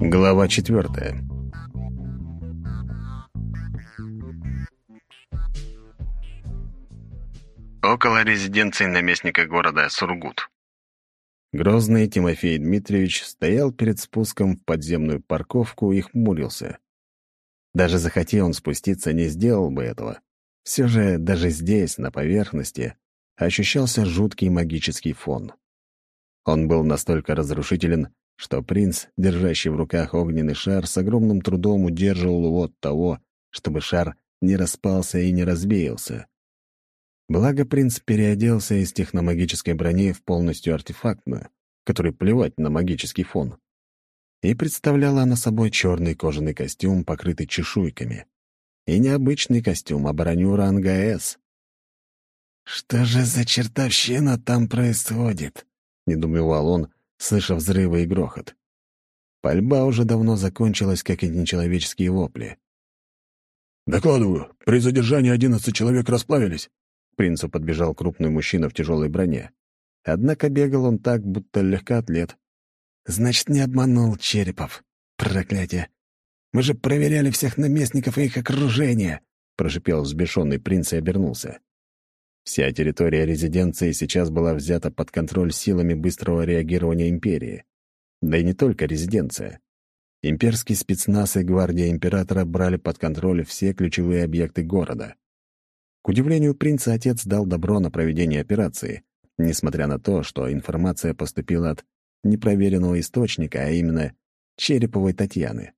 Глава четвертая. Около резиденции наместника города Сургут. Грозный Тимофей Дмитриевич стоял перед спуском в подземную парковку и хмурился. Даже захотел он спуститься, не сделал бы этого. Все же даже здесь, на поверхности, ощущался жуткий магический фон. Он был настолько разрушителен, что принц, держащий в руках огненный шар, с огромным трудом удерживал его от того, чтобы шар не распался и не развеялся. Благо принц переоделся из техномагической брони в полностью артефактную, которой плевать на магический фон. И представляла она собой черный кожаный костюм, покрытый чешуйками. И необычный костюм, а броню ранга «С». «Что же за чертовщина там происходит?» — недумевал он, слыша взрывы и грохот. Пальба уже давно закончилась, как и нечеловеческие вопли. «Докладываю, при задержании одиннадцать человек расплавились». Принцу подбежал крупный мужчина в тяжелой броне. Однако бегал он так, будто легкоатлет. «Значит, не обманул Черепов. Проклятие! Мы же проверяли всех наместников и их окружение!» — прошипел взбешенный принц и обернулся. Вся территория резиденции сейчас была взята под контроль силами быстрого реагирования империи. Да и не только резиденция. Имперский спецназ и гвардия императора брали под контроль все ключевые объекты города. К удивлению принца, отец дал добро на проведение операции, несмотря на то, что информация поступила от непроверенного источника, а именно Череповой Татьяны.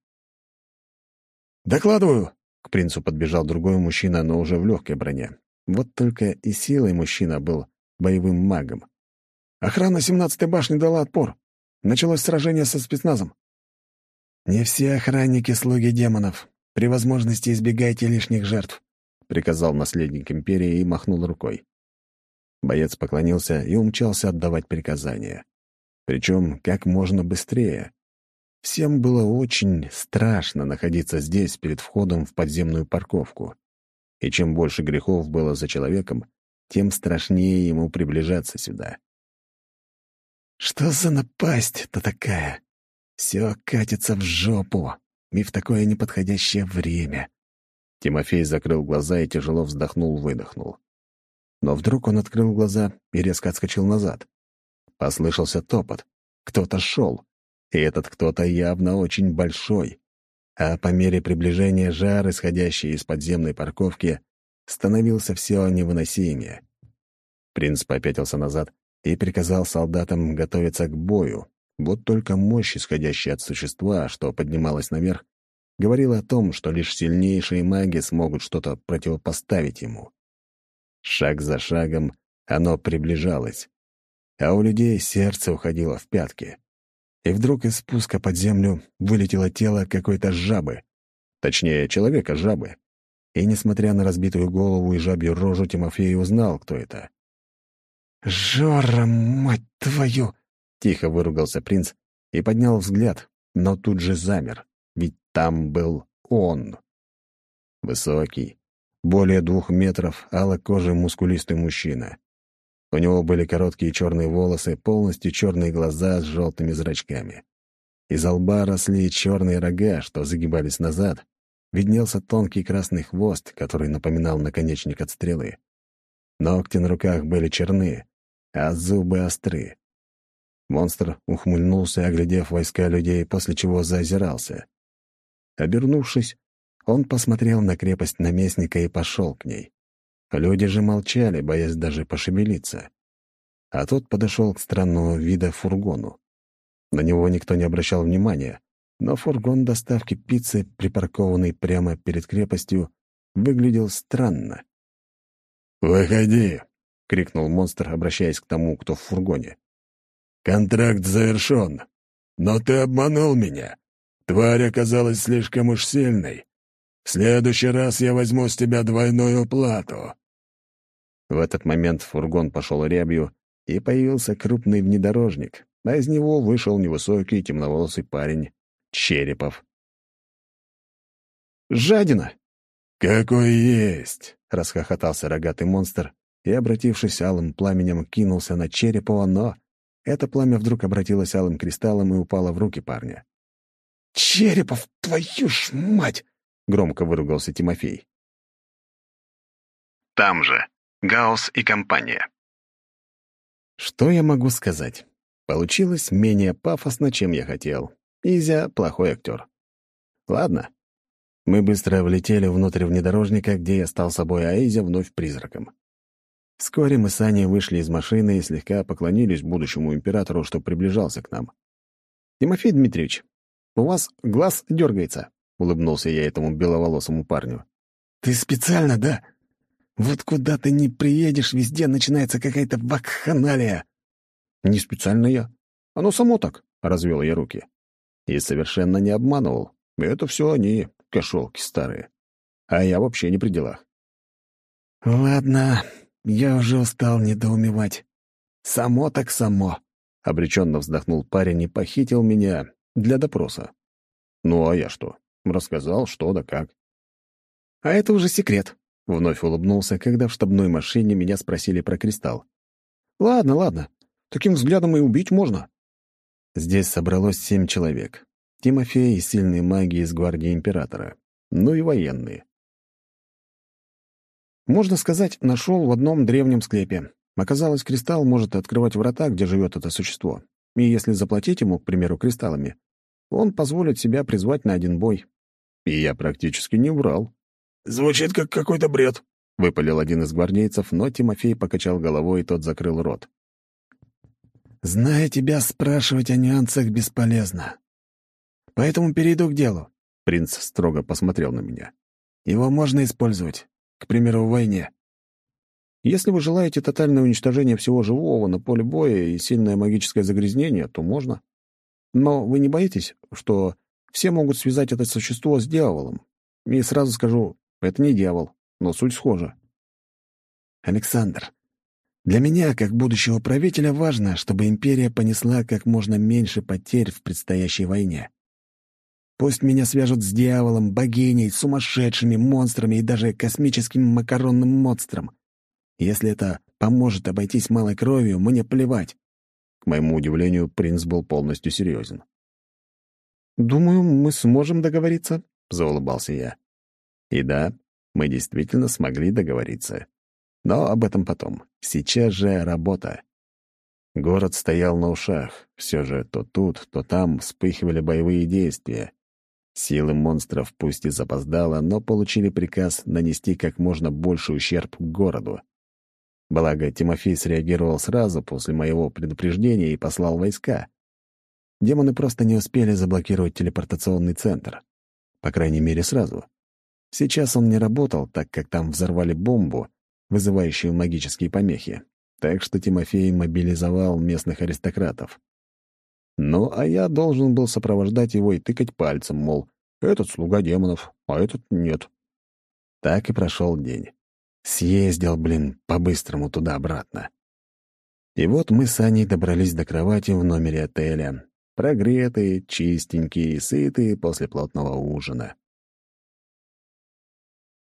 «Докладываю!» — к принцу подбежал другой мужчина, но уже в легкой броне. Вот только и силой мужчина был боевым магом. «Охрана 17-й башни дала отпор. Началось сражение со спецназом». «Не все охранники — слуги демонов. При возможности избегайте лишних жертв», — приказал наследник империи и махнул рукой. Боец поклонился и умчался отдавать приказания. Причем как можно быстрее. Всем было очень страшно находиться здесь перед входом в подземную парковку и чем больше грехов было за человеком, тем страшнее ему приближаться сюда. «Что за напасть-то такая? Все катится в жопу, и в такое неподходящее время». Тимофей закрыл глаза и тяжело вздохнул-выдохнул. Но вдруг он открыл глаза и резко отскочил назад. Послышался топот. Кто-то шел, и этот кто-то явно очень большой а по мере приближения жар, исходящий из подземной парковки, становился все невыносимее. Принц попятился назад и приказал солдатам готовиться к бою. Вот только мощь, исходящая от существа, что поднималось наверх, говорила о том, что лишь сильнейшие маги смогут что-то противопоставить ему. Шаг за шагом оно приближалось, а у людей сердце уходило в пятки и вдруг из спуска под землю вылетело тело какой-то жабы. Точнее, человека-жабы. И, несмотря на разбитую голову и жабью рожу, Тимофей узнал, кто это. «Жора, мать твою!» — тихо выругался принц и поднял взгляд, но тут же замер, ведь там был он. Высокий, более двух метров, алокожий мускулистый мужчина. У него были короткие черные волосы, полностью черные глаза с желтыми зрачками. Из лба росли черные рога, что загибались назад. Виднелся тонкий красный хвост, который напоминал наконечник от стрелы. Ногти на руках были черны, а зубы остры. Монстр ухмыльнулся, оглядев войска людей, после чего заозирался. Обернувшись, он посмотрел на крепость наместника и пошел к ней. Люди же молчали, боясь даже пошевелиться. А тот подошел к странного вида фургону. На него никто не обращал внимания, но фургон доставки пиццы, припаркованный прямо перед крепостью, выглядел странно. «Выходи!» — крикнул монстр, обращаясь к тому, кто в фургоне. «Контракт завершен. Но ты обманул меня. Тварь оказалась слишком уж сильной. В следующий раз я возьму с тебя двойную плату». В этот момент фургон пошел рябью, и появился крупный внедорожник, а из него вышел невысокий темноволосый парень — Черепов. «Жадина!» «Какой есть!» — расхохотался рогатый монстр и, обратившись алым пламенем, кинулся на Черепова, но это пламя вдруг обратилось алым кристаллом и упало в руки парня. «Черепов, твою ж мать!» — громко выругался Тимофей. Там же. Гаусс и компания. Что я могу сказать? Получилось менее пафосно, чем я хотел. Изя — плохой актер. Ладно. Мы быстро влетели внутрь внедорожника, где я стал собой, а Изя вновь призраком. Вскоре мы с Аней вышли из машины и слегка поклонились будущему императору, что приближался к нам. «Тимофей Дмитриевич, у вас глаз дергается», — улыбнулся я этому беловолосому парню. «Ты специально, да? Вот куда ты не приедешь, везде начинается какая-то вакханалия». «Не специально я. Оно само так», — развел я руки. И совершенно не обманывал. Это все они, кошелки старые. А я вообще не при делах. «Ладно, я уже устал недоумевать. Само так само», — обреченно вздохнул парень и похитил меня для допроса. «Ну а я что? Рассказал, что да как». «А это уже секрет», — вновь улыбнулся, когда в штабной машине меня спросили про кристалл. «Ладно, ладно. Таким взглядом и убить можно». Здесь собралось семь человек. Тимофей и сильные маги из гвардии императора. Ну и военные. Можно сказать, нашел в одном древнем склепе. Оказалось, кристалл может открывать врата, где живет это существо. И если заплатить ему, к примеру, кристаллами, он позволит себя призвать на один бой. И я практически не врал. «Звучит как какой-то бред», — выпалил один из гвардейцев, но Тимофей покачал головой, и тот закрыл рот. «Зная тебя, спрашивать о нюансах бесполезно. Поэтому перейду к делу». Принц строго посмотрел на меня. «Его можно использовать. К примеру, в войне. Если вы желаете тотальное уничтожение всего живого на поле боя и сильное магическое загрязнение, то можно. Но вы не боитесь, что все могут связать это существо с дьяволом? И сразу скажу, это не дьявол, но суть схожа. Александр, для меня, как будущего правителя, важно, чтобы империя понесла как можно меньше потерь в предстоящей войне. Пусть меня свяжут с дьяволом, богиней, сумасшедшими монстрами и даже космическим макаронным монстром. Если это поможет обойтись малой кровью, мне плевать. К моему удивлению, принц был полностью серьезен. «Думаю, мы сможем договориться», — заулыбался я. И да, мы действительно смогли договориться. Но об этом потом. Сейчас же работа. Город стоял на ушах. Все же то тут, то там вспыхивали боевые действия. Силы монстров пусть и запоздало, но получили приказ нанести как можно больше ущерб городу. Благо, Тимофей среагировал сразу после моего предупреждения и послал войска. Демоны просто не успели заблокировать телепортационный центр. По крайней мере, сразу. Сейчас он не работал, так как там взорвали бомбу, вызывающую магические помехи. Так что Тимофей мобилизовал местных аристократов. Ну, а я должен был сопровождать его и тыкать пальцем, мол, этот слуга демонов, а этот нет. Так и прошел день. Съездил, блин, по-быстрому туда-обратно. И вот мы с Аней добрались до кровати в номере отеля. Прогретые, чистенькие, сытые после плотного ужина.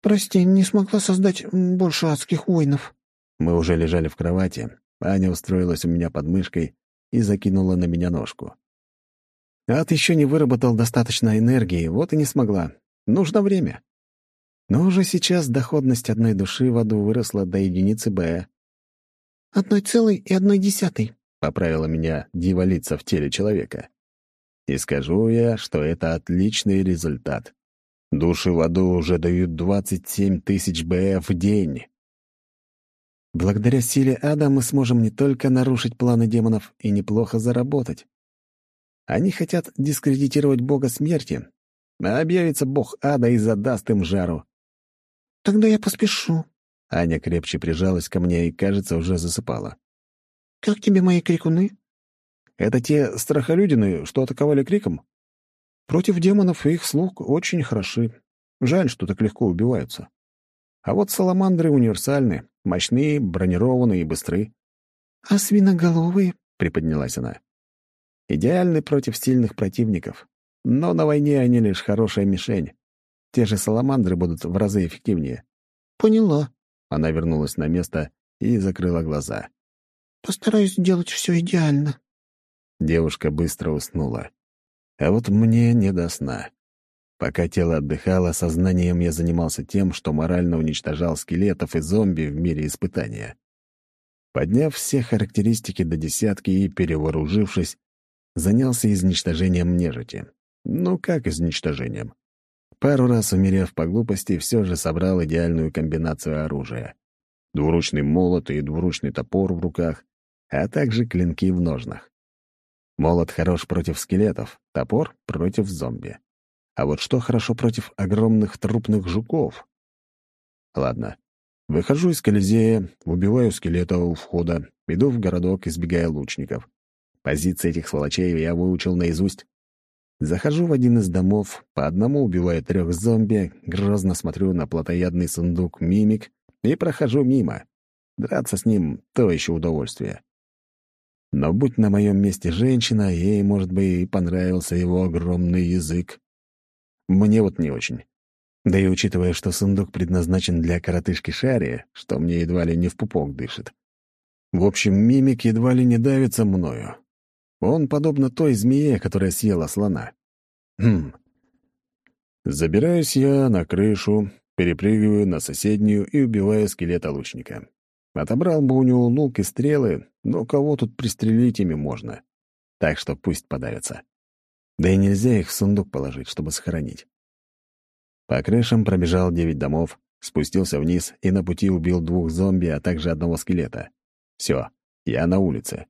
«Прости, не смогла создать больше адских воинов». Мы уже лежали в кровати. Аня устроилась у меня под мышкой и закинула на меня ножку. Ад еще не выработал достаточно энергии, вот и не смогла. Нужно время. Но уже сейчас доходность одной души в аду выросла до единицы Б. «Одной целой и одной десятой», — поправила меня дьяволица в теле человека. И скажу я, что это отличный результат. Души в аду уже дают 27 тысяч БФ в день. Благодаря силе ада мы сможем не только нарушить планы демонов и неплохо заработать. Они хотят дискредитировать бога смерти, а объявится бог ада и задаст им жару. «Тогда я поспешу». Аня крепче прижалась ко мне и, кажется, уже засыпала. «Как тебе мои крикуны?» «Это те страхолюдины, что атаковали криком?» «Против демонов их слуг очень хороши. Жаль, что так легко убиваются. А вот саламандры универсальны, Мощные, бронированные и быстры. «А свиноголовые?» — приподнялась она. «Идеальны против сильных противников. Но на войне они лишь хорошая мишень. Те же саламандры будут в разы эффективнее». «Поняла». Она вернулась на место и закрыла глаза. «Постараюсь сделать все идеально». Девушка быстро уснула. А вот мне не до сна. Пока тело отдыхало, сознанием я занимался тем, что морально уничтожал скелетов и зомби в мире испытания. Подняв все характеристики до десятки и перевооружившись, занялся изничтожением нежити. Ну, как изничтожением? Пару раз, умерев по глупости, все же собрал идеальную комбинацию оружия. Двуручный молот и двуручный топор в руках, а также клинки в ножнах. Молот хорош против скелетов, топор — против зомби. А вот что хорошо против огромных трупных жуков? Ладно. Выхожу из Колизея, убиваю скелета у входа, иду в городок, избегая лучников. Позиции этих сволочей я выучил наизусть. Захожу в один из домов, по одному убиваю трех зомби, грозно смотрю на плотоядный сундук «Мимик» и прохожу мимо. Драться с ним — то еще удовольствие. Но будь на моем месте женщина, ей, может быть, и понравился его огромный язык. Мне вот не очень. Да и учитывая, что сундук предназначен для коротышки Шари, что мне едва ли не в пупок дышит. В общем, мимик едва ли не давится мною, он подобно той змее, которая съела слона. Хм. Забираюсь я на крышу, перепрыгиваю на соседнюю и убиваю скелета лучника. Отобрал бы у него лук и стрелы, но кого тут пристрелить ими можно. Так что пусть подавятся. Да и нельзя их в сундук положить, чтобы сохранить. По крышам пробежал девять домов, спустился вниз и на пути убил двух зомби, а также одного скелета. Все, я на улице.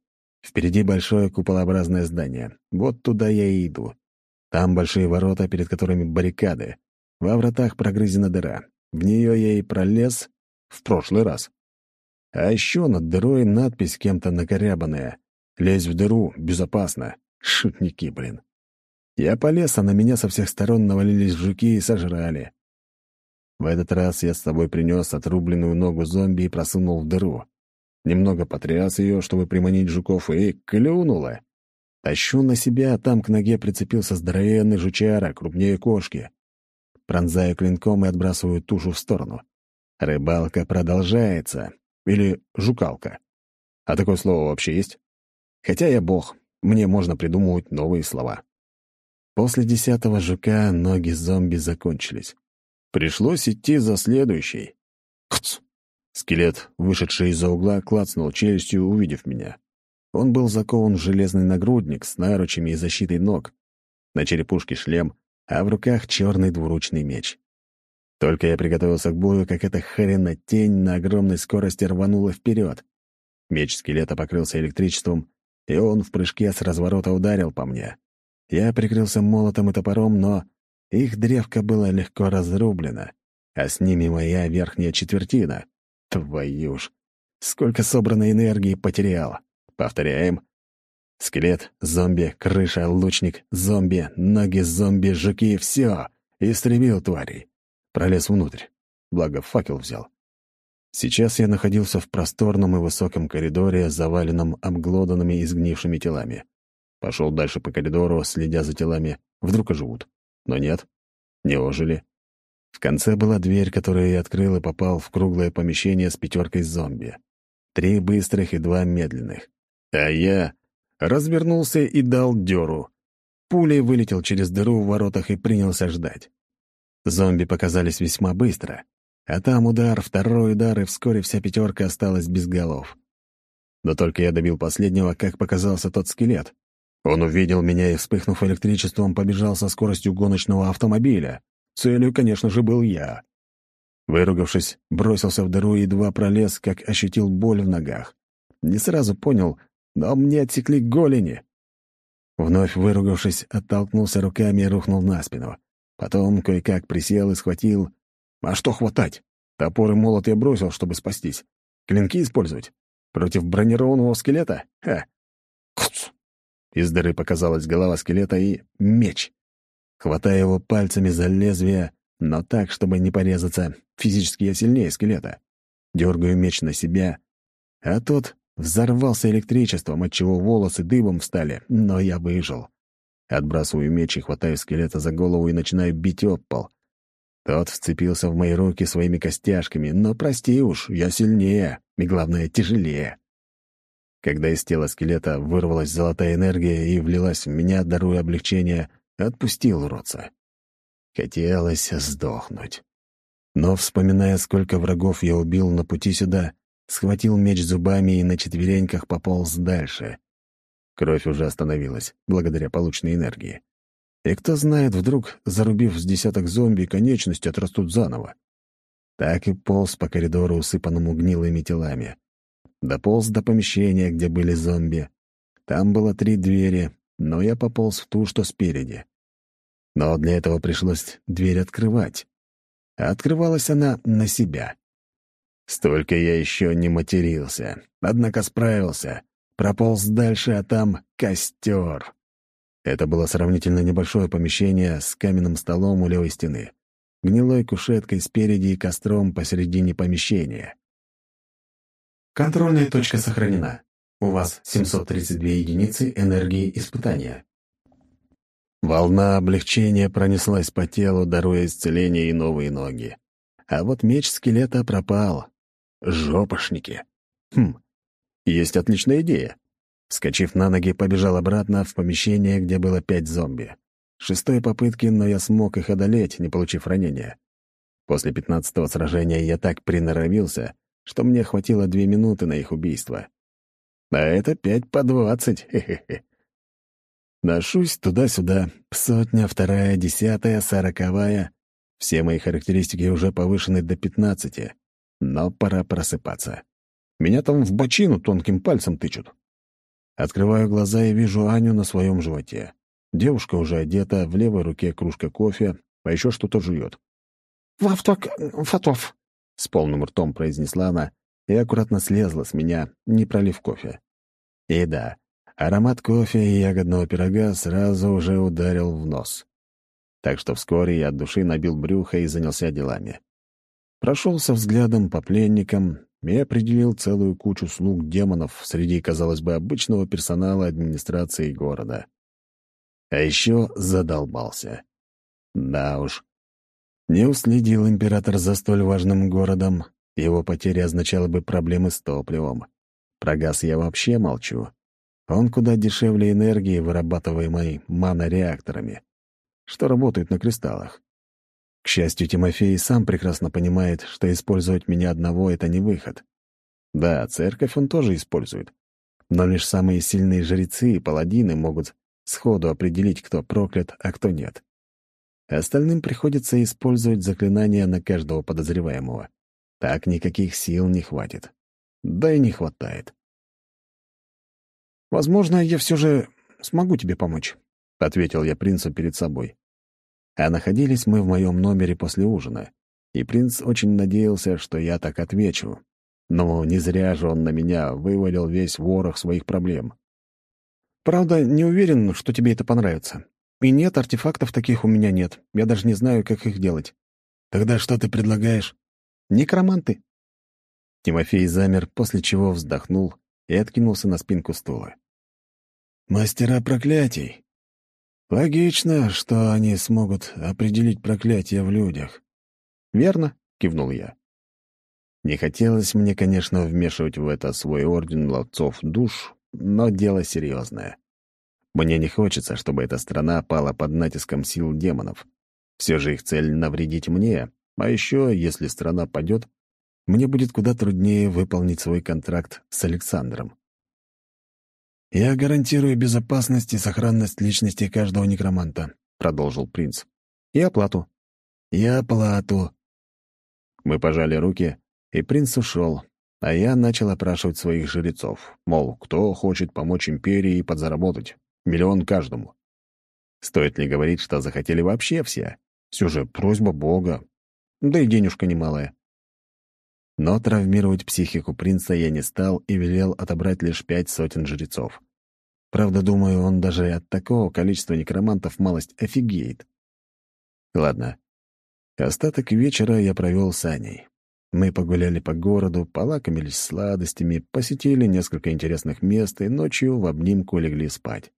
Впереди большое куполообразное здание. Вот туда я и иду. Там большие ворота, перед которыми баррикады. Во вратах прогрызена дыра. В нее я и пролез в прошлый раз. А еще над дырой надпись кем-то накорябанная. «Лезь в дыру, безопасно». Шутники, блин. Я полез, а на меня со всех сторон навалились жуки и сожрали. В этот раз я с собой принес отрубленную ногу зомби и просунул в дыру. Немного потряс ее, чтобы приманить жуков, и клюнула. Тащу на себя, а там к ноге прицепился здоровенный жучара, крупнее кошки. Пронзаю клинком и отбрасываю тушу в сторону. Рыбалка продолжается. Или жукалка. А такое слово вообще есть? Хотя я бог, мне можно придумывать новые слова. После десятого жука ноги зомби закончились. Пришлось идти за следующей. Кц! Скелет, вышедший из-за угла, клацнул челюстью, увидев меня. Он был закован в железный нагрудник с наручами и защитой ног. На черепушке шлем, а в руках черный двуручный меч. Только я приготовился к бою, как эта хрена тень на огромной скорости рванула вперед. Меч скелета покрылся электричеством, и он в прыжке с разворота ударил по мне. Я прикрылся молотом и топором, но их древко было легко разрублено, а с ними моя верхняя четвертина. Твою ж! Сколько собранной энергии потерял. Повторяем. Скелет, зомби, крыша, лучник, зомби, ноги зомби, жуки — все. Истребил тварей. Пролез внутрь. Благо, факел взял. Сейчас я находился в просторном и высоком коридоре, заваленном обглоданными и сгнившими телами. Пошел дальше по коридору, следя за телами. Вдруг оживут. Но нет, не ожили. В конце была дверь, которую я открыл и попал в круглое помещение с пятеркой зомби. Три быстрых и два медленных. А я развернулся и дал дёру. Пулей вылетел через дыру в воротах и принялся ждать. Зомби показались весьма быстро. А там удар, второй удар, и вскоре вся пятерка осталась без голов. Но только я добил последнего, как показался тот скелет. Он увидел меня и, вспыхнув электричеством, побежал со скоростью гоночного автомобиля. Целью, конечно же, был я. Выругавшись, бросился в дыру и едва пролез, как ощутил боль в ногах. Не сразу понял, но мне отсекли голени. Вновь выругавшись, оттолкнулся руками и рухнул на спину. Потом кое-как присел и схватил... А что хватать? Топор и молот я бросил, чтобы спастись. Клинки использовать? Против бронированного скелета? Ха! Куц! Из дыры показалась голова скелета и меч. Хватая его пальцами за лезвие, но так, чтобы не порезаться, физически я сильнее скелета. Дергаю меч на себя, а тот взорвался электричеством, отчего волосы дыбом встали, но я выжил. Отбрасываю меч и хватаю скелета за голову и начинаю бить об пол. Тот вцепился в мои руки своими костяшками, но прости уж, я сильнее, и, главное, тяжелее. Когда из тела скелета вырвалась золотая энергия и влилась в меня, даруя облегчение, отпустил уродца. Хотелось сдохнуть. Но, вспоминая, сколько врагов я убил на пути сюда, схватил меч зубами и на четвереньках пополз дальше. Кровь уже остановилась, благодаря полученной энергии. И кто знает, вдруг, зарубив с десяток зомби, конечности отрастут заново. Так и полз по коридору, усыпанному гнилыми телами. Дополз до помещения, где были зомби. Там было три двери, но я пополз в ту, что спереди. Но для этого пришлось дверь открывать. А открывалась она на себя. Столько я еще не матерился, однако справился. Прополз дальше, а там костер. Это было сравнительно небольшое помещение с каменным столом у левой стены, гнилой кушеткой спереди и костром посередине помещения. Контрольная точка сохранена. У вас 732 единицы энергии испытания. Волна облегчения пронеслась по телу, даруя исцеление и новые ноги. А вот меч скелета пропал. Жопошники. Хм, есть отличная идея. Скочив на ноги, побежал обратно в помещение, где было пять зомби. Шестой попытки, но я смог их одолеть, не получив ранения. После пятнадцатого сражения я так приноровился, что мне хватило две минуты на их убийство. А это пять по двадцать, хе-хе-хе. Ношусь туда-сюда, сотня, вторая, десятая, сороковая. Все мои характеристики уже повышены до пятнадцати, но пора просыпаться. Меня там в бочину тонким пальцем тычут. Открываю глаза и вижу Аню на своем животе. Девушка уже одета, в левой руке кружка кофе, а еще что-то жует. «Вавток Фатов», — с полным ртом произнесла она и аккуратно слезла с меня, не пролив кофе. И да, Аромат кофе и ягодного пирога сразу уже ударил в нос. Так что вскоре я от души набил брюхо и занялся делами. Прошелся взглядом по пленникам и определил целую кучу слуг демонов среди, казалось бы, обычного персонала администрации города. А еще задолбался. Да уж. Не уследил император за столь важным городом. Его потеря означала бы проблемы с топливом. Про газ я вообще молчу. Он куда дешевле энергии, вырабатываемой манореакторами, что работают на кристаллах. К счастью, Тимофей сам прекрасно понимает, что использовать меня одного — это не выход. Да, церковь он тоже использует. Но лишь самые сильные жрецы и паладины могут сходу определить, кто проклят, а кто нет. Остальным приходится использовать заклинания на каждого подозреваемого. Так никаких сил не хватит. Да и не хватает. «Возможно, я все же смогу тебе помочь», — ответил я принцу перед собой. А находились мы в моем номере после ужина, и принц очень надеялся, что я так отвечу. Но не зря же он на меня вывалил весь ворох своих проблем. «Правда, не уверен, что тебе это понравится. И нет, артефактов таких у меня нет. Я даже не знаю, как их делать». «Тогда что ты предлагаешь?» «Некроманты». Тимофей замер, после чего вздохнул и откинулся на спинку стула. Мастера проклятий. Логично, что они смогут определить проклятие в людях. Верно, кивнул я. Не хотелось мне, конечно, вмешивать в это свой орден ловцов душ, но дело серьезное. Мне не хочется, чтобы эта страна пала под натиском сил демонов. Все же их цель — навредить мне, а еще, если страна падет, мне будет куда труднее выполнить свой контракт с Александром. «Я гарантирую безопасность и сохранность личности каждого некроманта», — продолжил принц. «И оплату». «И оплату». Мы пожали руки, и принц ушел, а я начал опрашивать своих жрецов, мол, кто хочет помочь империи и подзаработать. Миллион каждому. Стоит ли говорить, что захотели вообще все? Все же просьба Бога. Да и денежка немалая. Но травмировать психику принца я не стал и велел отобрать лишь пять сотен жрецов. Правда, думаю, он даже от такого количества некромантов малость офигеет. Ладно. Остаток вечера я провел с Аней. Мы погуляли по городу, полакомились сладостями, посетили несколько интересных мест и ночью в обнимку легли спать.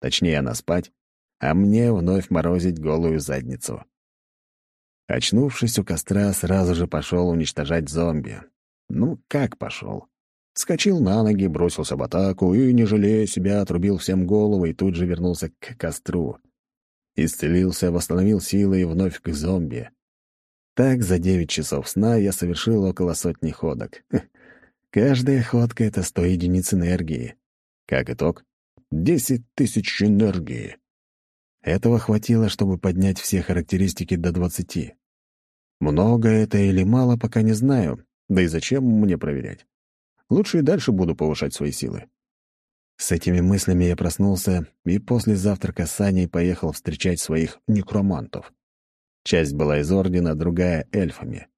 Точнее, она спать, а мне вновь морозить голую задницу. Очнувшись у костра, сразу же пошел уничтожать зомби. Ну, как пошел? Скочил на ноги, бросился в атаку и, не жалея себя, отрубил всем голову и тут же вернулся к костру. Исцелился, восстановил силы и вновь к зомби. Так за девять часов сна я совершил около сотни ходок. Каждая ходка — это сто единиц энергии. Как итог — десять тысяч энергии. Этого хватило, чтобы поднять все характеристики до двадцати. Много это или мало, пока не знаю, да и зачем мне проверять. Лучше и дальше буду повышать свои силы. С этими мыслями я проснулся и после завтрака с Аней поехал встречать своих некромантов. Часть была из Ордена, другая — эльфами.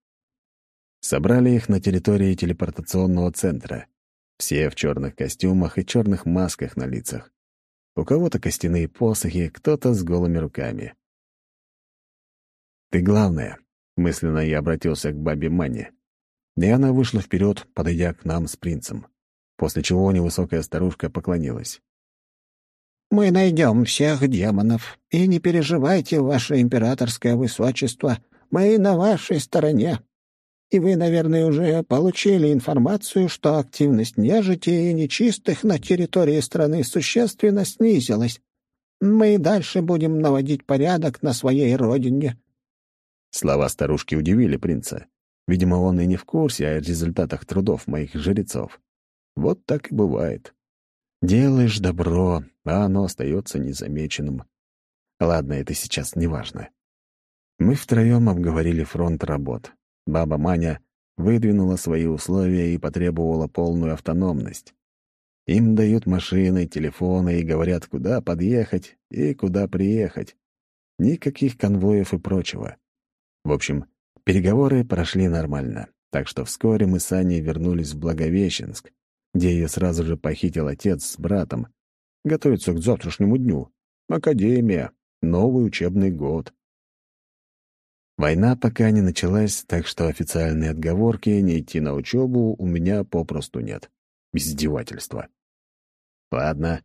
Собрали их на территории телепортационного центра. Все в черных костюмах и черных масках на лицах. У кого-то костяные посохи, кто-то с голыми руками. «Ты главное», — мысленно я обратился к бабе Мане. И она вышла вперед, подойдя к нам с принцем, после чего невысокая старушка поклонилась. «Мы найдем всех демонов, и не переживайте, ваше императорское высочество, мы на вашей стороне. И вы, наверное, уже получили информацию, что активность нежити и нечистых на территории страны существенно снизилась. Мы и дальше будем наводить порядок на своей родине. Слова старушки удивили принца. Видимо, он и не в курсе о результатах трудов моих жрецов. Вот так и бывает. Делаешь добро, а оно остается незамеченным. Ладно, это сейчас не важно. Мы втроем обговорили фронт работ. Баба Маня выдвинула свои условия и потребовала полную автономность. Им дают машины, телефоны и говорят, куда подъехать и куда приехать. Никаких конвоев и прочего. В общем, переговоры прошли нормально, так что вскоре мы с Аней вернулись в Благовещенск, где ее сразу же похитил отец с братом. Готовится к завтрашнему дню. Академия, новый учебный год. Война пока не началась, так что официальной отговорки не идти на учебу у меня попросту нет. Издевательство. Ладно.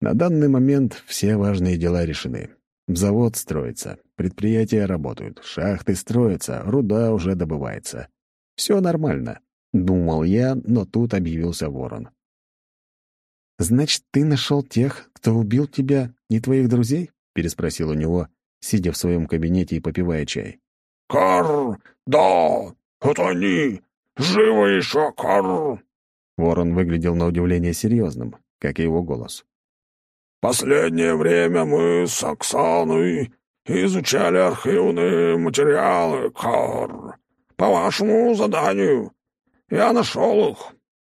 На данный момент все важные дела решены. Завод строится, предприятия работают, шахты строятся, руда уже добывается. Все нормально, думал я, но тут объявился ворон. «Значит, ты нашел тех, кто убил тебя и твоих друзей?» — переспросил у него, сидя в своем кабинете и попивая чай. «Карр! Да! Это они! Живы еще, Карр!» Ворон выглядел на удивление серьезным, как и его голос. Последнее время мы с Оксаной изучали архивные материалы, Кар. По вашему заданию. Я нашел их.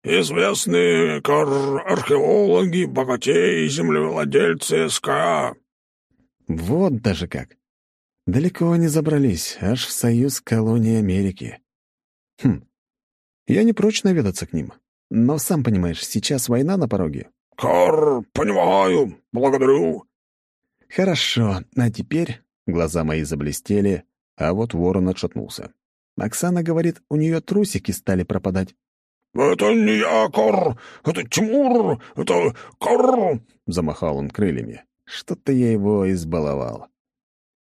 Известные, Кар, археологи, богатеи и землевладельцы СКА. Вот даже как. Далеко они забрались, аж в Союз колонии Америки. Хм, я не прочь наведаться к ним. Но, сам понимаешь, сейчас война на пороге. «Кар, понимаю, благодарю». «Хорошо, а теперь...» Глаза мои заблестели, а вот ворон отшатнулся. Оксана говорит, у нее трусики стали пропадать. «Это не я, Кар, это Тимур, это Кар!» Замахал он крыльями. Что-то я его избаловал.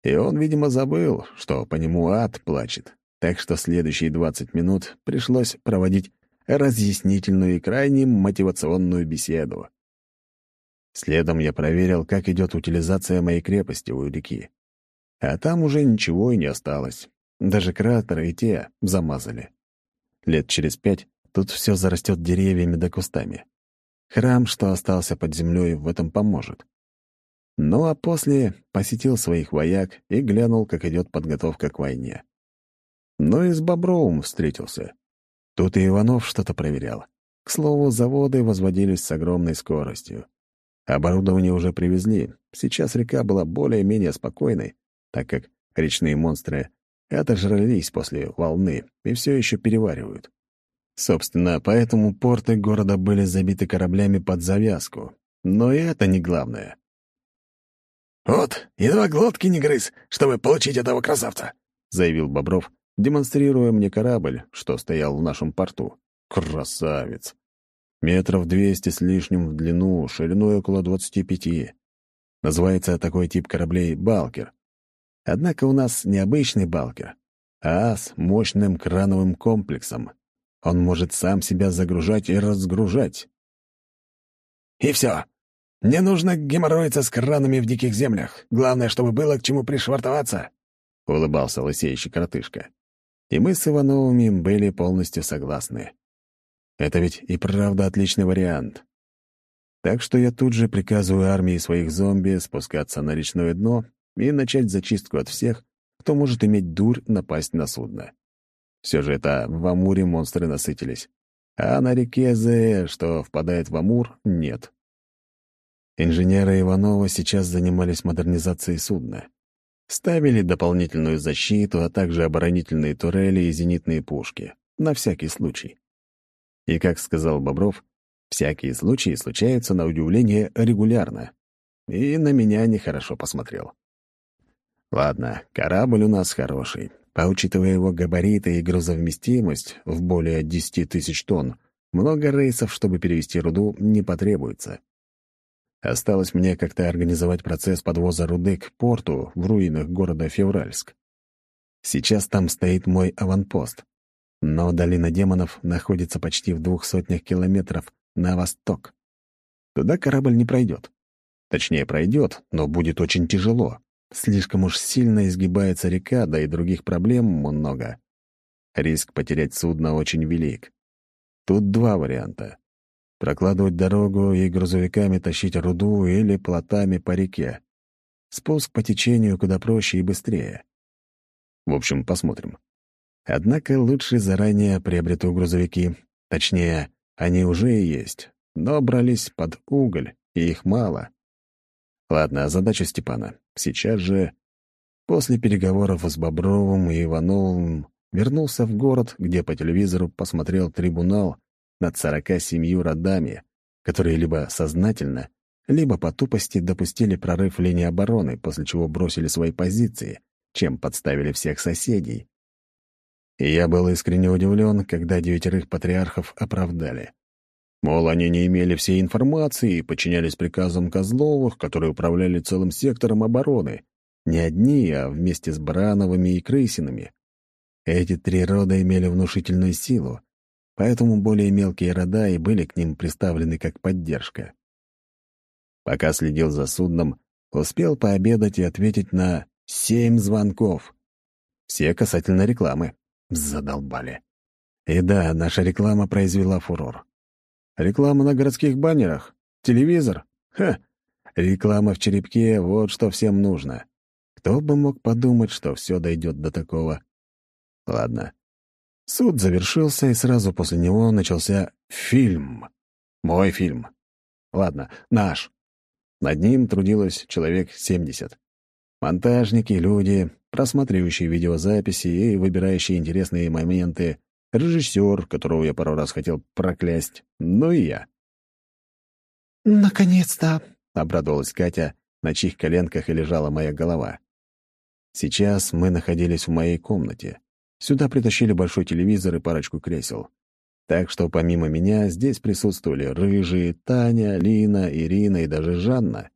И он, видимо, забыл, что по нему ад плачет. Так что следующие двадцать минут пришлось проводить разъяснительную и крайне мотивационную беседу. Следом я проверил, как идет утилизация моей крепости у реки. А там уже ничего и не осталось. Даже кратеры и те замазали. Лет через пять тут все зарастет деревьями да кустами. Храм, что остался под землей, в этом поможет. Ну а после посетил своих вояк и глянул, как идет подготовка к войне. Ну и с Бобровым встретился. Тут и Иванов что-то проверял. К слову, заводы возводились с огромной скоростью. Оборудование уже привезли. Сейчас река была более-менее спокойной, так как речные монстры отожрались после волны и все еще переваривают. Собственно, поэтому порты города были забиты кораблями под завязку. Но и это не главное. «Вот, едва глотки не грыз, чтобы получить этого красавца», — заявил Бобров, демонстрируя мне корабль, что стоял в нашем порту. «Красавец! Метров двести с лишним в длину, шириной около двадцати пяти. Называется такой тип кораблей «Балкер». Однако у нас необычный балкер, а с мощным крановым комплексом. Он может сам себя загружать и разгружать. «И все. Не нужно геморроиться с кранами в диких землях. Главное, чтобы было к чему пришвартоваться», — улыбался лысеющий коротышка. И мы с Ивановыми были полностью согласны. Это ведь и правда отличный вариант. Так что я тут же приказываю армии своих зомби спускаться на речное дно и начать зачистку от всех, кто может иметь дурь напасть на судно. Все же это в Амуре монстры насытились, а на реке Зэ, что впадает в Амур, нет. Инженеры Иванова сейчас занимались модернизацией судна. Ставили дополнительную защиту, а также оборонительные турели и зенитные пушки. На всякий случай. И, как сказал Бобров, всякие случаи случаются, на удивление, регулярно. И на меня нехорошо посмотрел. Ладно, корабль у нас хороший. А учитывая его габариты и грузовместимость в более 10 тысяч тонн, много рейсов, чтобы перевести руду, не потребуется. Осталось мне как-то организовать процесс подвоза руды к порту в руинах города Февральск. Сейчас там стоит мой аванпост. Но долина демонов находится почти в двух сотнях километров на восток. Туда корабль не пройдет. Точнее, пройдет, но будет очень тяжело. Слишком уж сильно изгибается река, да и других проблем много. Риск потерять судно очень велик. Тут два варианта прокладывать дорогу и грузовиками тащить руду или плотами по реке. Спуск по течению куда проще и быстрее. В общем, посмотрим. Однако лучше заранее приобрету грузовики. Точнее, они уже есть, но брались под уголь, и их мало. Ладно, задача Степана. Сейчас же, после переговоров с Бобровым и Ивановым, вернулся в город, где по телевизору посмотрел трибунал над 47 родами, которые либо сознательно, либо по тупости допустили прорыв линии обороны, после чего бросили свои позиции, чем подставили всех соседей. И я был искренне удивлен, когда девятерых патриархов оправдали. Мол, они не имели всей информации и подчинялись приказам Козловых, которые управляли целым сектором обороны. Не одни, а вместе с Брановыми и Крысиными. Эти три рода имели внушительную силу, поэтому более мелкие рода и были к ним представлены как поддержка. Пока следил за судном, успел пообедать и ответить на семь звонков. Все касательно рекламы. Задолбали. И да, наша реклама произвела фурор. Реклама на городских баннерах, телевизор. Ха! Реклама в черепке — вот что всем нужно. Кто бы мог подумать, что все дойдет до такого. Ладно, Суд завершился, и сразу после него начался фильм. Мой фильм. Ладно, наш. Над ним трудилось человек 70. Монтажники, люди, просматривающие видеозаписи и выбирающие интересные моменты, режиссер, которого я пару раз хотел проклясть, ну и я. «Наконец-то!» — обрадовалась Катя, на чьих коленках и лежала моя голова. Сейчас мы находились в моей комнате. Сюда притащили большой телевизор и парочку кресел. Так что помимо меня здесь присутствовали Рыжие, Таня, Лина, Ирина и даже Жанна.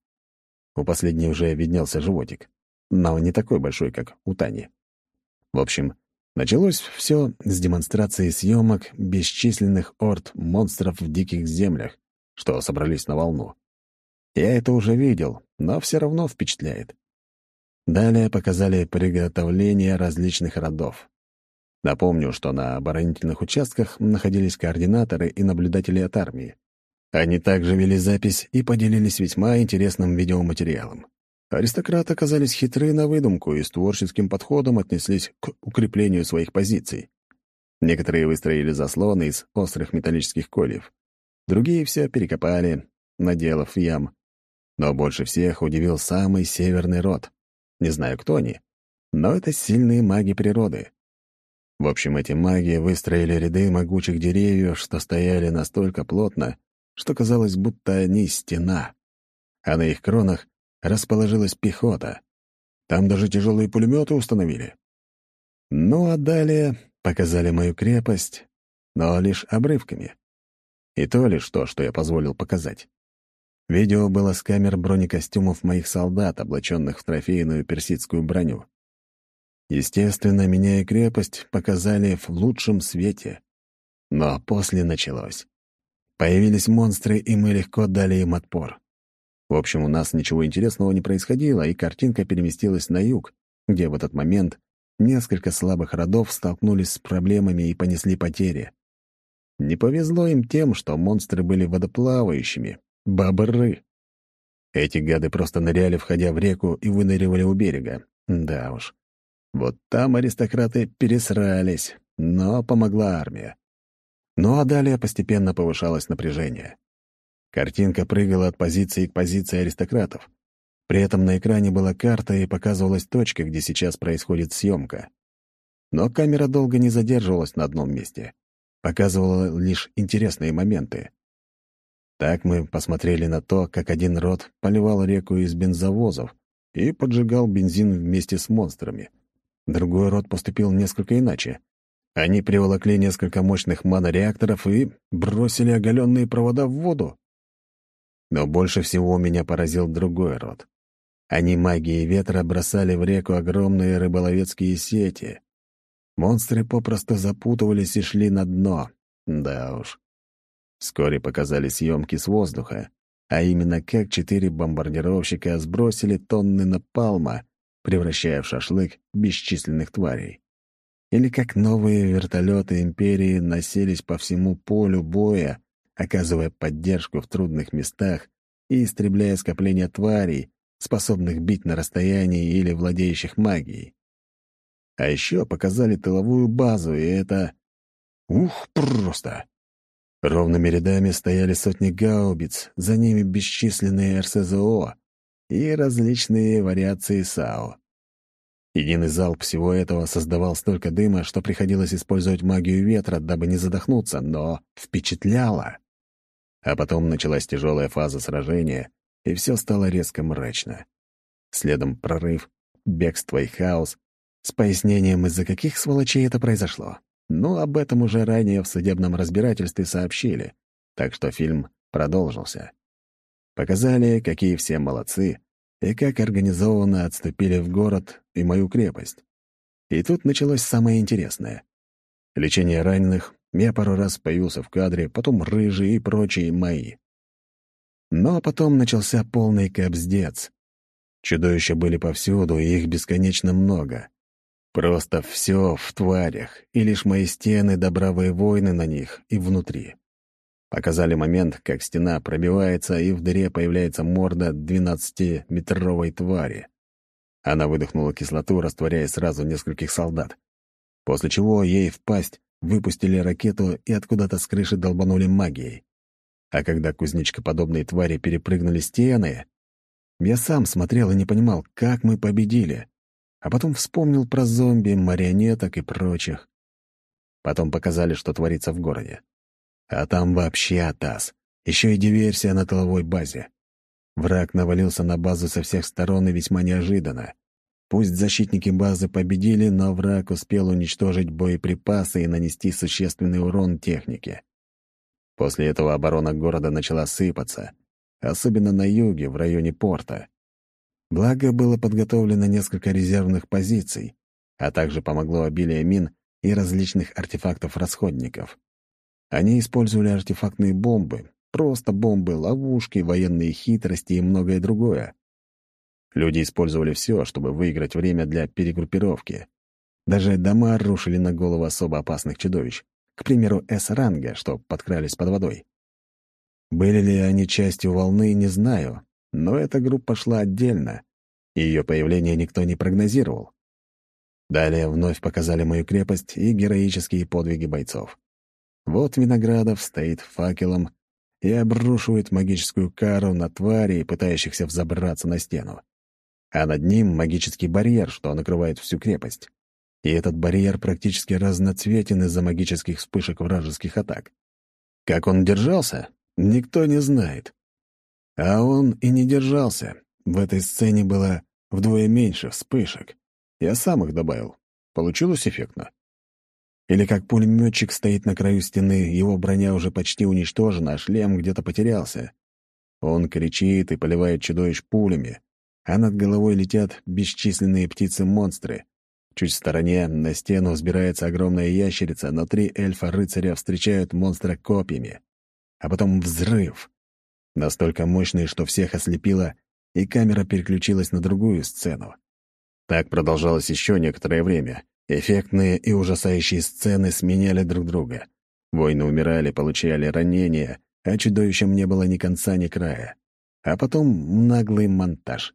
У последней уже виднелся животик, но не такой большой, как у Тани. В общем, началось все с демонстрации съемок бесчисленных орд монстров в диких землях, что собрались на волну. Я это уже видел, но все равно впечатляет. Далее показали приготовление различных родов. Напомню, что на оборонительных участках находились координаторы и наблюдатели от армии. Они также вели запись и поделились весьма интересным видеоматериалом. Аристократы оказались хитры на выдумку и с творческим подходом отнеслись к укреплению своих позиций. Некоторые выстроили заслоны из острых металлических кольев. Другие все перекопали, наделав ям. Но больше всех удивил самый северный род. Не знаю, кто они, но это сильные маги природы. В общем, эти маги выстроили ряды могучих деревьев, что стояли настолько плотно, что казалось, будто они стена. А на их кронах расположилась пехота. Там даже тяжелые пулеметы установили. Ну а далее показали мою крепость, но лишь обрывками. И то лишь то, что я позволил показать. Видео было с камер бронекостюмов моих солдат, облаченных в трофейную персидскую броню. Естественно, меня и крепость показали в лучшем свете. Но после началось. Появились монстры, и мы легко дали им отпор. В общем, у нас ничего интересного не происходило, и картинка переместилась на юг, где в этот момент несколько слабых родов столкнулись с проблемами и понесли потери. Не повезло им тем, что монстры были водоплавающими, бобры. Эти гады просто ныряли, входя в реку, и выныривали у берега. Да уж. Вот там аристократы пересрались, но помогла армия. Ну а далее постепенно повышалось напряжение. Картинка прыгала от позиции к позиции аристократов. При этом на экране была карта и показывалась точка, где сейчас происходит съемка. Но камера долго не задерживалась на одном месте. Показывала лишь интересные моменты. Так мы посмотрели на то, как один род поливал реку из бензовозов и поджигал бензин вместе с монстрами. Другой род поступил несколько иначе. Они приволокли несколько мощных манореакторов и бросили оголенные провода в воду. Но больше всего меня поразил другой род. Они магией ветра бросали в реку огромные рыболовецкие сети. Монстры попросту запутывались и шли на дно. Да уж. Вскоре показали съемки с воздуха, а именно как четыре бомбардировщика сбросили тонны напалма, превращая в шашлык бесчисленных тварей. Или как новые вертолеты Империи носились по всему полю боя, оказывая поддержку в трудных местах и истребляя скопления тварей, способных бить на расстоянии или владеющих магией. А еще показали тыловую базу, и это... Ух, просто! Ровными рядами стояли сотни гаубиц, за ними бесчисленные РСЗО и различные вариации САУ. Единый залп всего этого создавал столько дыма, что приходилось использовать магию ветра, дабы не задохнуться, но впечатляло. А потом началась тяжелая фаза сражения, и все стало резко мрачно. Следом прорыв, бегство и хаос, с пояснением, из-за каких сволочей это произошло. Но об этом уже ранее в судебном разбирательстве сообщили, так что фильм продолжился. Показали, какие все молодцы, и как организованно отступили в город и мою крепость. И тут началось самое интересное. Лечение раненых, я пару раз появился в кадре, потом рыжие и прочие мои. Но потом начался полный кобздец. Чудовища были повсюду, и их бесконечно много. Просто все в тварях, и лишь мои стены да бравые войны на них и внутри. Показали момент, как стена пробивается, и в дыре появляется морда двенадцатиметровой твари. Она выдохнула кислоту, растворяя сразу нескольких солдат. После чего ей в пасть выпустили ракету и откуда-то с крыши долбанули магией. А когда кузнечкоподобные твари перепрыгнули стены, я сам смотрел и не понимал, как мы победили. А потом вспомнил про зомби, марионеток и прочих. Потом показали, что творится в городе. А там вообще атас. Еще и диверсия на тыловой базе. Враг навалился на базу со всех сторон и весьма неожиданно. Пусть защитники базы победили, но враг успел уничтожить боеприпасы и нанести существенный урон технике. После этого оборона города начала сыпаться, особенно на юге, в районе порта. Благо, было подготовлено несколько резервных позиций, а также помогло обилие мин и различных артефактов-расходников. Они использовали артефактные бомбы, просто бомбы, ловушки, военные хитрости и многое другое. Люди использовали все, чтобы выиграть время для перегруппировки. Даже дома рушили на голову особо опасных чудовищ, к примеру, С-ранга, что подкрались под водой. Были ли они частью волны, не знаю, но эта группа шла отдельно, и ее появление никто не прогнозировал. Далее вновь показали мою крепость и героические подвиги бойцов. Вот Виноградов стоит факелом и обрушивает магическую кару на тварей, пытающихся взобраться на стену. А над ним магический барьер, что накрывает всю крепость. И этот барьер практически разноцветен из-за магических вспышек вражеских атак. Как он держался, никто не знает. А он и не держался. В этой сцене было вдвое меньше вспышек. Я сам их добавил. Получилось эффектно. Или как пулеметчик стоит на краю стены, его броня уже почти уничтожена, а шлем где-то потерялся. Он кричит и поливает чудовищ пулями, а над головой летят бесчисленные птицы-монстры. Чуть в стороне на стену взбирается огромная ящерица, но три эльфа-рыцаря встречают монстра копьями. А потом взрыв. Настолько мощный, что всех ослепило, и камера переключилась на другую сцену. Так продолжалось еще некоторое время. Эффектные и ужасающие сцены сменяли друг друга. Воины умирали, получали ранения, а чудовищам не было ни конца, ни края. А потом наглый монтаж.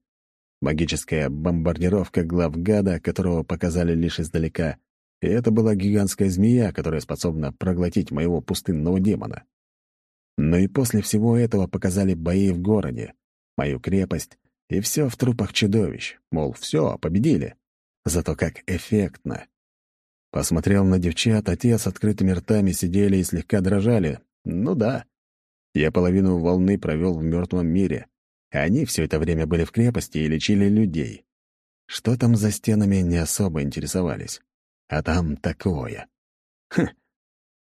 Магическая бомбардировка главгада, которого показали лишь издалека, и это была гигантская змея, которая способна проглотить моего пустынного демона. Но и после всего этого показали бои в городе, мою крепость, и все в трупах чудовищ, мол, все, победили. Зато как эффектно. Посмотрел на девчат, а те с открытыми ртами сидели и слегка дрожали. Ну да, я половину волны провел в мертвом мире, они все это время были в крепости и лечили людей. Что там за стенами, не особо интересовались. А там такое. Хм.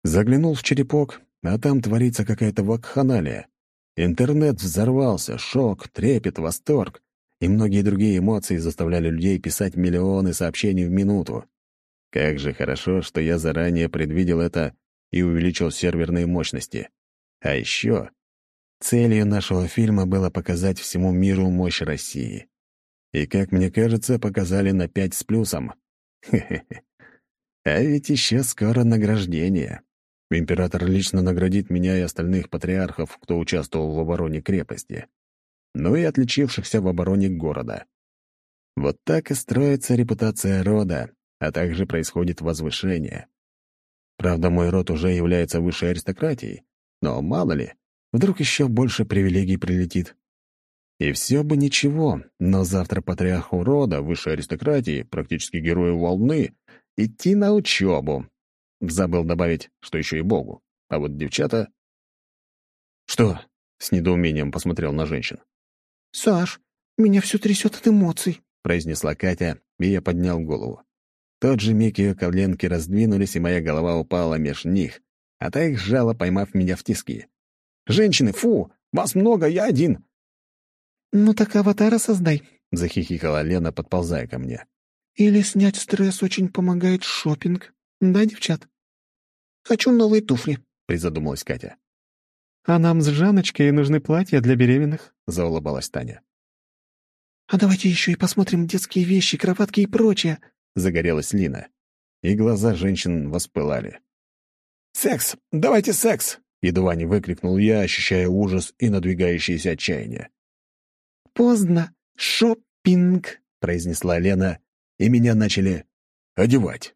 Заглянул в черепок, а там творится какая-то вакханалия. Интернет взорвался, шок, трепет, восторг и многие другие эмоции заставляли людей писать миллионы сообщений в минуту. Как же хорошо, что я заранее предвидел это и увеличил серверные мощности. А еще целью нашего фильма было показать всему миру мощь России. И, как мне кажется, показали на пять с плюсом. Хе-хе-хе. А ведь еще скоро награждение. Император лично наградит меня и остальных патриархов, кто участвовал в обороне крепости. Ну и отличившихся в обороне города. Вот так и строится репутация рода, а также происходит возвышение. Правда, мой род уже является высшей аристократией, но мало ли, вдруг еще больше привилегий прилетит. И все бы ничего, но завтра патриарху рода, высшей аристократии, практически герою волны, идти на учебу. Забыл добавить, что еще и Богу. А вот девчата... «Что?» — с недоумением посмотрел на женщин. «Саш, меня все трясет от эмоций», — произнесла Катя, и я поднял голову. тот же миг ее коленки раздвинулись, и моя голова упала меж них, а та их сжала, поймав меня в тиски. «Женщины, фу! Вас много, я один!» «Ну так аватара создай», — захихикала Лена, подползая ко мне. «Или снять стресс очень помогает шопинг. Да, девчат?» «Хочу новые туфли», — призадумалась Катя. «А нам с Жаночкой нужны платья для беременных», — заулыбалась Таня. «А давайте еще и посмотрим детские вещи, кроватки и прочее», — загорелась Лина. И глаза женщин воспылали. «Секс! Давайте секс!» — едва не выкрикнул я, ощущая ужас и надвигающееся отчаяние. «Поздно! Шоппинг!» — произнесла Лена, и меня начали одевать.